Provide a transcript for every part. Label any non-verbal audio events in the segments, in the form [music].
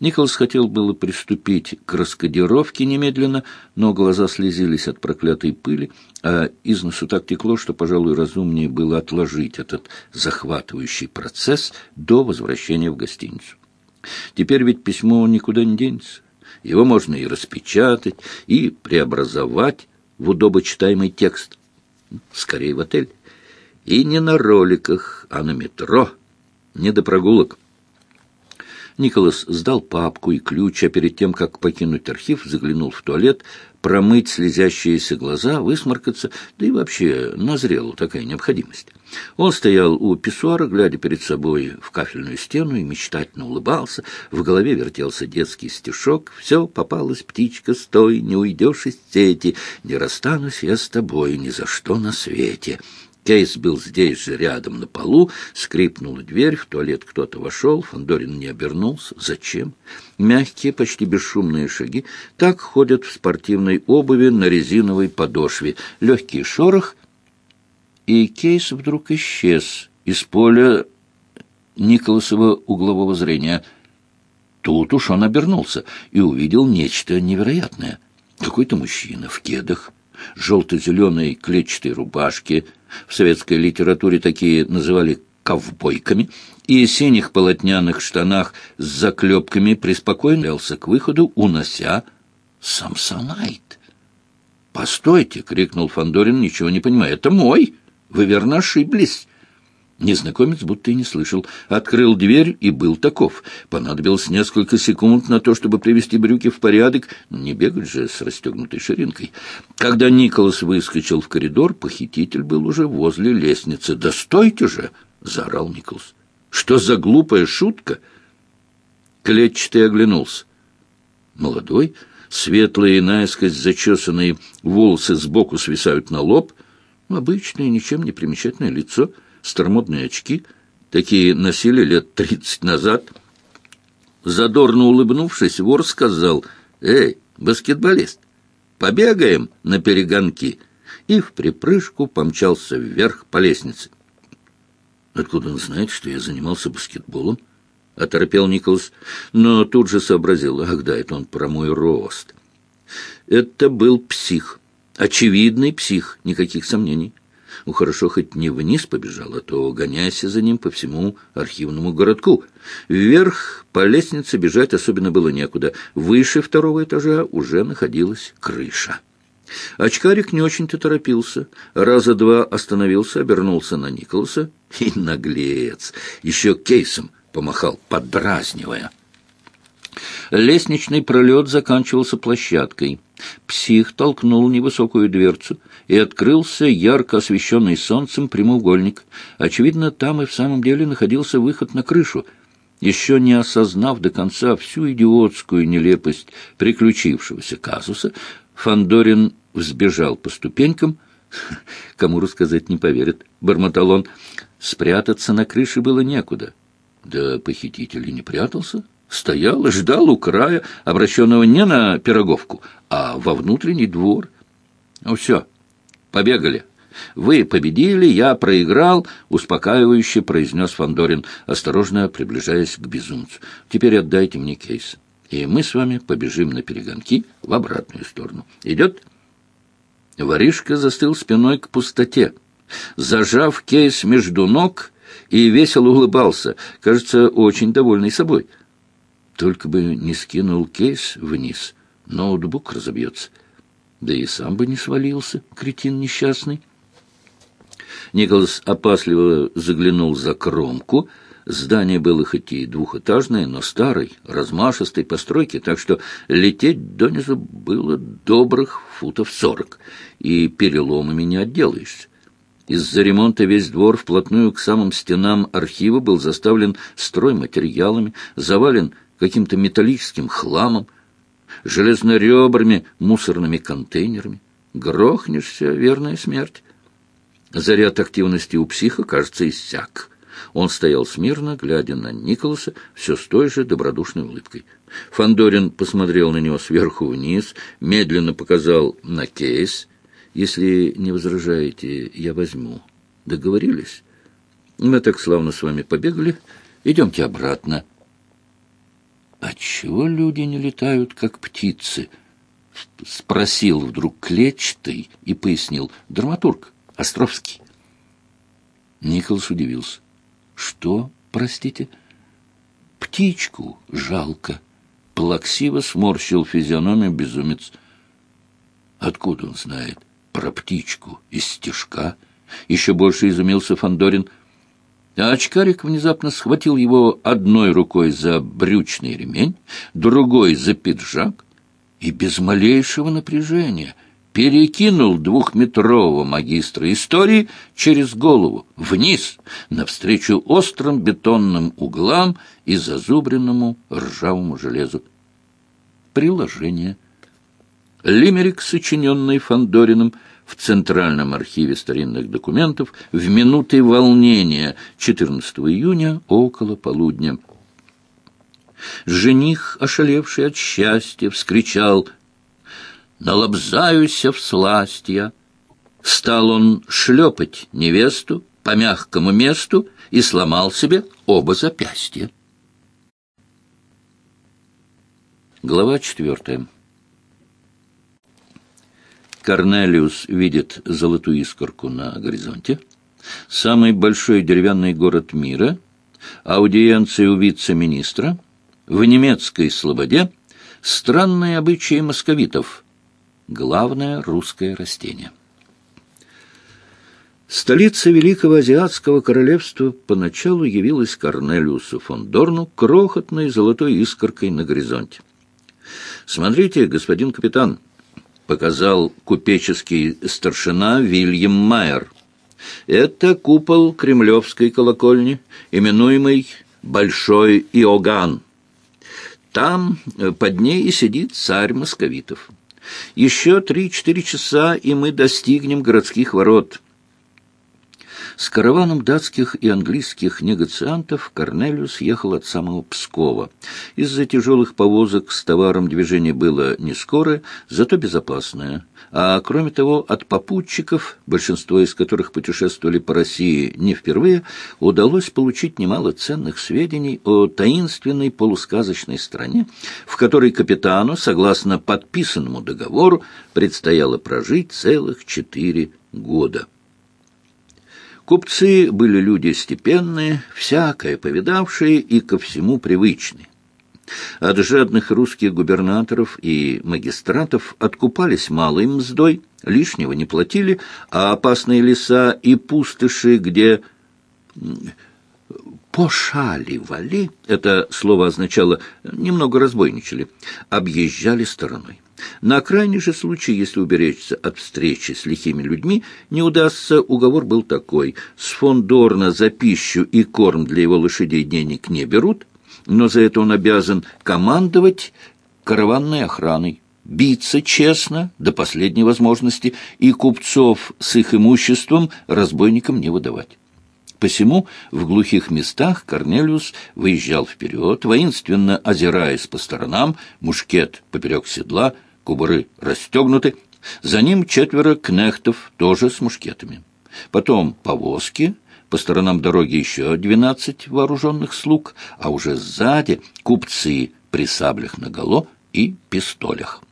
Николас хотел было приступить к раскодировке немедленно, но глаза слезились от проклятой пыли, а из носу так текло, что, пожалуй, разумнее было отложить этот захватывающий процесс до возвращения в гостиницу. Теперь ведь письмо никуда не денется. Его можно и распечатать, и преобразовать в удобочитаемый текст. Скорее в отель. И не на роликах, а на метро. Не до прогулок. Николас сдал папку и ключ, а перед тем, как покинуть архив, заглянул в туалет, промыть слезящиеся глаза, высморкаться, да и вообще назрела такая необходимость. Он стоял у писсуара, глядя перед собой в кафельную стену и мечтательно улыбался. В голове вертелся детский стишок. «Все, попалась птичка, стой, не уйдешь из сети, не расстанусь я с тобой ни за что на свете». Кейс был здесь же, рядом, на полу. Скрипнула дверь, в туалет кто-то вошел. Фандорин не обернулся. Зачем? Мягкие, почти бесшумные шаги. Так ходят в спортивной обуви на резиновой подошве. Легкий шорох, и Кейс вдруг исчез из поля Николасова углового зрения. Тут уж он обернулся и увидел нечто невероятное. Какой-то мужчина в кедах, желто-зеленой клетчатой рубашке, в советской литературе такие называли ковбойками, и синих полотняных штанах с заклепками преспокойно лялся к выходу, унося самсонайт. «Постойте!» — крикнул Фандорин, ничего не понимая. «Это мой! Вы верно ошиблись!» Незнакомец будто и не слышал. Открыл дверь и был таков. Понадобилось несколько секунд на то, чтобы привести брюки в порядок. Не бегать же с расстегнутой ширинкой. Когда Николас выскочил в коридор, похититель был уже возле лестницы. «Да стойте же!» — заорал Николас. «Что за глупая шутка?» Клетчатый оглянулся. Молодой, светлые наискось зачесанные волосы сбоку свисают на лоб. Обычное, ничем не примечательное лицо — старомодные очки, такие носили лет тридцать назад. Задорно улыбнувшись, вор сказал, «Эй, баскетболист, побегаем на перегонки!» и в припрыжку помчался вверх по лестнице. «Откуда он знает, что я занимался баскетболом?» — оторопел Николас, но тут же сообразил, ах да, это он про мой рост. Это был псих, очевидный псих, никаких сомнений. Ну, хорошо, хоть не вниз побежал, а то гоняйся за ним по всему архивному городку. Вверх по лестнице бежать особенно было некуда. Выше второго этажа уже находилась крыша. Очкарик не очень-то торопился. Раза два остановился, обернулся на Николаса. И наглец! Еще кейсом помахал, подразнивая. Лестничный пролет заканчивался площадкой. Псих толкнул невысокую дверцу, и открылся ярко освещенный солнцем прямоугольник. Очевидно, там и в самом деле находился выход на крышу. Еще не осознав до конца всю идиотскую нелепость приключившегося казуса, Фандорин взбежал по ступенькам. [laughs] «Кому рассказать не поверит», — бормотал он. Спрятаться на крыше было некуда. Да похититель и не прятался стоял и ждал у края, обращенного не на пироговку, а во внутренний двор. Ну все, побегали. Вы победили, я проиграл, успокаивающе произнес Фандорин, осторожно приближаясь к безумцу. Теперь отдайте мне кейс, и мы с вами побежим на перегонки в обратную сторону. Идет? Воришка застыл спиной к пустоте, зажав кейс между ног и весело улыбался, кажется, очень довольный собой. Только бы не скинул кейс вниз, ноутбук разобьется. Да и сам бы не свалился, кретин несчастный. Николас опасливо заглянул за кромку. Здание было хоть и двухэтажное, но старой, размашистой постройки, так что лететь донизу было добрых футов сорок, и переломами не отделаешься. Из-за ремонта весь двор вплотную к самым стенам архива был заставлен стройматериалами, завален каким-то металлическим хламом, железноребрами, мусорными контейнерами. Грохнешься, верная смерть. Заряд активности у психа, кажется, иссяк. Он стоял смирно, глядя на Николаса, все с той же добродушной улыбкой. Фандорин посмотрел на него сверху вниз, медленно показал на кейс. «Если не возражаете, я возьму. Договорились? Мы так славно с вами побегали. Идемте обратно». А Отчего люди не летают, как птицы? Спросил вдруг клетчатый и пояснил. Драматург Островский. Николас удивился. Что, простите? Птичку жалко. Плаксиво сморщил физиономию безумец. Откуда он знает про птичку из стежка? Еще больше изумился Фандорин. А очкарик внезапно схватил его одной рукой за брючный ремень, другой за пиджак и без малейшего напряжения перекинул двухметрового магистра истории через голову, вниз, навстречу острым бетонным углам и зазубренному ржавому железу. Приложение. Лимерик, сочиненный Фандориным, в Центральном архиве старинных документов в минуты волнения 14 июня около полудня. Жених, ошалевший от счастья, вскричал «Налобзаюся в сластья!» Стал он шлепать невесту по мягкому месту и сломал себе оба запястья. Глава четвертая. Корнелиус видит золотую искорку на горизонте. Самый большой деревянный город мира. Аудиенция у вице-министра. В немецкой слободе. Странные обычаи московитов. Главное русское растение. Столица Великого Азиатского Королевства поначалу явилась Корнелиусу фон Дорну крохотной золотой искоркой на горизонте. «Смотрите, господин капитан», показал купеческий старшина Вильям Майер. Это купол кремлевской колокольни, именуемый Большой Иоганн. Там э, под ней и сидит царь московитов. Еще три-четыре часа, и мы достигнем городских ворот. С караваном датских и английских негациантов Корнелиус ехал от самого Пскова. Из-за тяжелых повозок с товаром движение было не скорое, зато безопасное. А кроме того, от попутчиков, большинство из которых путешествовали по России не впервые, удалось получить немало ценных сведений о таинственной полусказочной стране, в которой капитану, согласно подписанному договору, предстояло прожить целых четыре года. Купцы были люди степенные, всякое повидавшие и ко всему привычные. От жадных русских губернаторов и магистратов откупались малой мздой, лишнего не платили, а опасные леса и пустыши, где пошаливали, это слово означало немного разбойничали, объезжали стороной. На крайний же случай, если уберечься от встречи с лихими людьми, не удастся, уговор был такой. С фондорна за пищу и корм для его лошадей денег не берут, но за это он обязан командовать караванной охраной, биться честно до последней возможности и купцов с их имуществом разбойникам не выдавать. Посему в глухих местах Корнелиус выезжал вперед, воинственно озираясь по сторонам, мушкет поперек седла — кубуры расстегнуты, за ним четверо кнехтов, тоже с мушкетами. Потом повозки, по сторонам дороги еще двенадцать вооруженных слуг, а уже сзади купцы при саблях наголо и пистолях.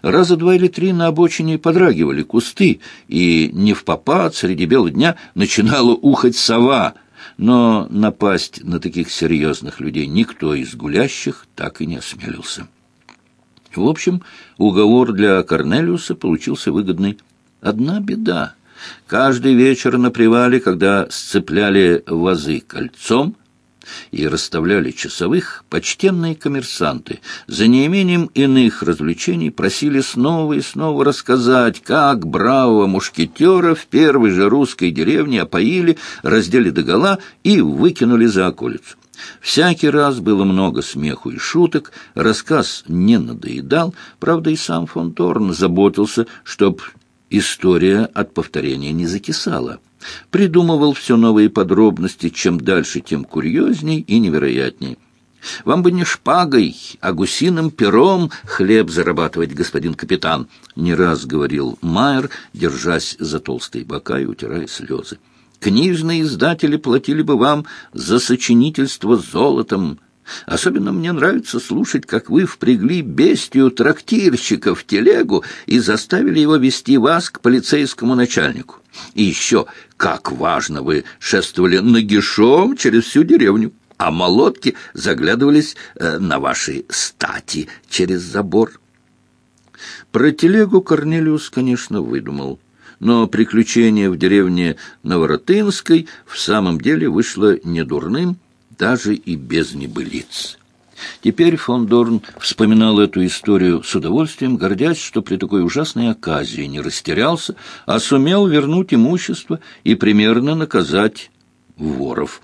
Раза два или три на обочине подрагивали кусты, и не в попад среди бела дня начинала ухать сова, но напасть на таких серьезных людей никто из гулящих так и не осмелился. В общем, уговор для Корнелиуса получился выгодный. Одна беда. Каждый вечер на привале, когда сцепляли вазы кольцом и расставляли часовых, почтенные коммерсанты за неимением иных развлечений просили снова и снова рассказать, как бравого мушкетера в первой же русской деревне опоили, раздели догола и выкинули за околицу. Всякий раз было много смеху и шуток, рассказ не надоедал, правда, и сам фон Торн заботился, чтоб история от повторения не закисала. Придумывал все новые подробности, чем дальше, тем курьезней и невероятней. «Вам бы не шпагой, а гусиным пером хлеб зарабатывать, господин капитан», — не раз говорил Майер, держась за толстые бока и утирая слезы. Книжные издатели платили бы вам за сочинительство золотом. Особенно мне нравится слушать, как вы впрягли бестию трактирщика в телегу и заставили его вести вас к полицейскому начальнику. И еще, как важно вы шествовали нагишом через всю деревню, а молотки заглядывались э, на ваши стати через забор. Про телегу Корнелиус, конечно, выдумал. Но приключение в деревне Новоротынской в самом деле вышло недурным, даже и без небылиц. Теперь фон Дорн вспоминал эту историю с удовольствием, гордясь, что при такой ужасной оказии не растерялся, а сумел вернуть имущество и примерно наказать воров.